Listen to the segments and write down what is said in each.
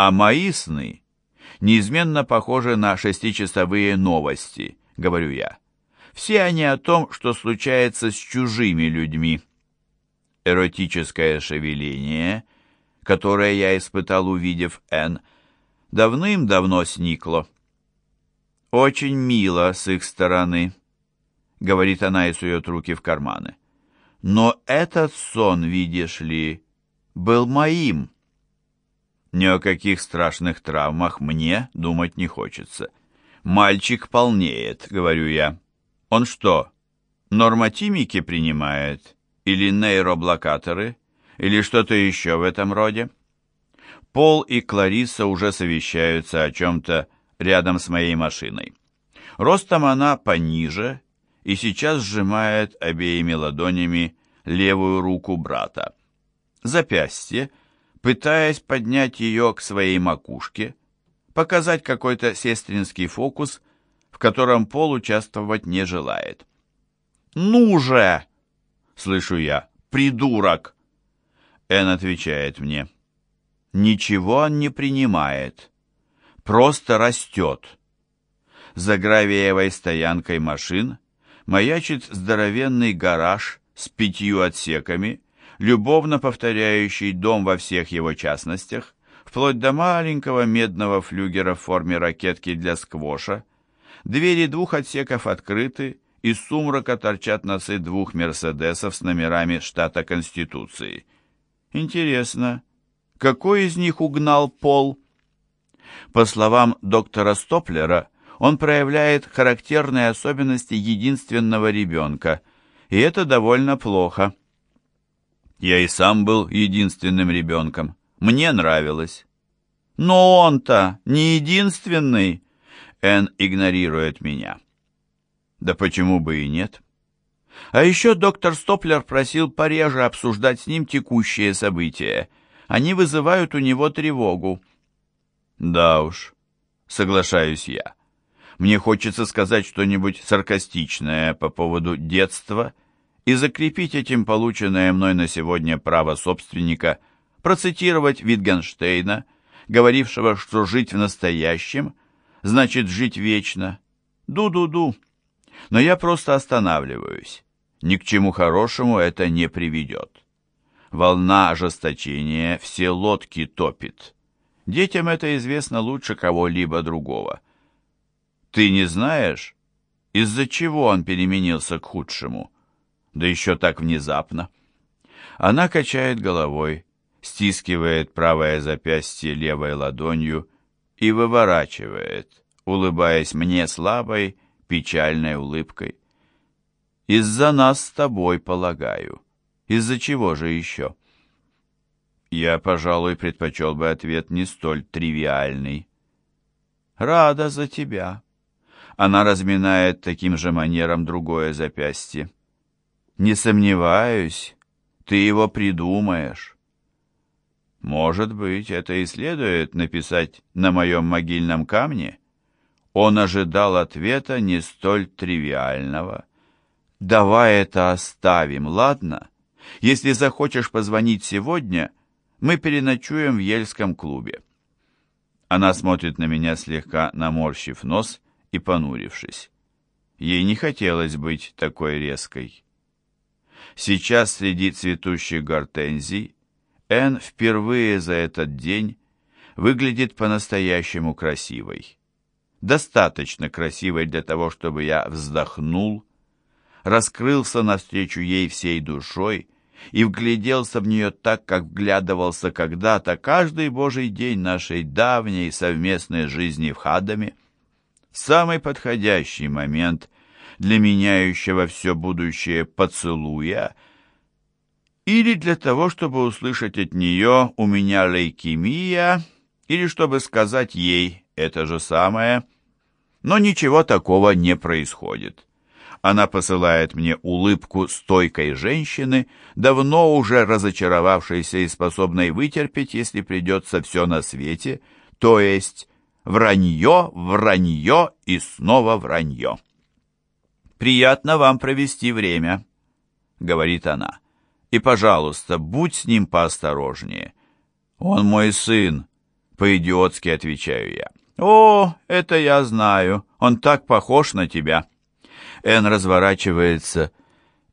А мои сны неизменно похожи на шестичасовые новости, говорю я. Все они о том, что случается с чужими людьми. Эротическое шевеление, которое я испытал, увидев Н, давным-давно сникло. «Очень мило с их стороны», — говорит она и сует руки в карманы. «Но этот сон, видишь ли, был моим». Ни о каких страшных травмах мне думать не хочется. «Мальчик полнеет», — говорю я. «Он что, нормотимики принимает? Или нейроблокаторы? Или что-то еще в этом роде?» Пол и Клариса уже совещаются о чем-то рядом с моей машиной. Ростом она пониже и сейчас сжимает обеими ладонями левую руку брата. Запястье, пытаясь поднять ее к своей макушке, показать какой-то сестринский фокус, в котором Пол участвовать не желает. «Ну же!» — слышу я. «Придурок!» Эн отвечает мне. «Ничего он не принимает. Просто растет». За гравиевой стоянкой машин маячит здоровенный гараж с пятью отсеками, любовно повторяющий дом во всех его частностях, вплоть до маленького медного флюгера в форме ракетки для сквоша. Двери двух отсеков открыты, из сумрака торчат носы двух «Мерседесов» с номерами штата Конституции. Интересно, какой из них угнал Пол? По словам доктора Стоплера, он проявляет характерные особенности единственного ребенка, и это довольно плохо. Я и сам был единственным ребенком. Мне нравилось. Но он-то не единственный. Эн игнорирует меня. Да почему бы и нет? А еще доктор Стоплер просил пореже обсуждать с ним текущие события. Они вызывают у него тревогу. Да уж, соглашаюсь я. Мне хочется сказать что-нибудь саркастичное по поводу детства и закрепить этим полученное мной на сегодня право собственника, процитировать Витгенштейна, говорившего, что жить в настоящем значит жить вечно. Ду-ду-ду. Но я просто останавливаюсь. Ни к чему хорошему это не приведет. Волна ожесточения все лодки топит. Детям это известно лучше кого-либо другого. Ты не знаешь, из-за чего он переменился к худшему? Да еще так внезапно. Она качает головой, стискивает правое запястье левой ладонью и выворачивает, улыбаясь мне слабой, печальной улыбкой. «Из-за нас с тобой, полагаю. Из-за чего же еще?» Я, пожалуй, предпочел бы ответ не столь тривиальный. «Рада за тебя». Она разминает таким же манером другое запястье. «Не сомневаюсь, ты его придумаешь». Может быть, это и следует написать на моем могильном камне? Он ожидал ответа не столь тривиального. Давай это оставим, ладно? Если захочешь позвонить сегодня, мы переночуем в Ельском клубе. Она смотрит на меня слегка наморщив нос и понурившись. Ей не хотелось быть такой резкой. Сейчас среди цветущих гортензий Энн впервые за этот день выглядит по-настоящему красивой. Достаточно красивой для того, чтобы я вздохнул, раскрылся навстречу ей всей душой и вгляделся в нее так, как вглядывался когда-то каждый божий день нашей давней совместной жизни в Хадаме самый подходящий момент для меняющего все будущее поцелуя или для того, чтобы услышать от нее «у меня лейкемия», или чтобы сказать ей это же самое. Но ничего такого не происходит. Она посылает мне улыбку стойкой женщины, давно уже разочаровавшейся и способной вытерпеть, если придется все на свете, то есть Вранье, вранье и снова вранье. «Приятно вам провести время», — говорит она. «И, пожалуйста, будь с ним поосторожнее. Он мой сын. По-идиотски отвечаю я. «О, это я знаю. Он так похож на тебя». Эн разворачивается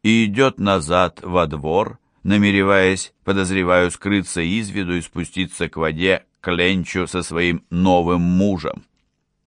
и идет назад во двор, намереваясь, подозреваю, скрыться из виду и спуститься к воде к Ленчу со своим новым мужем.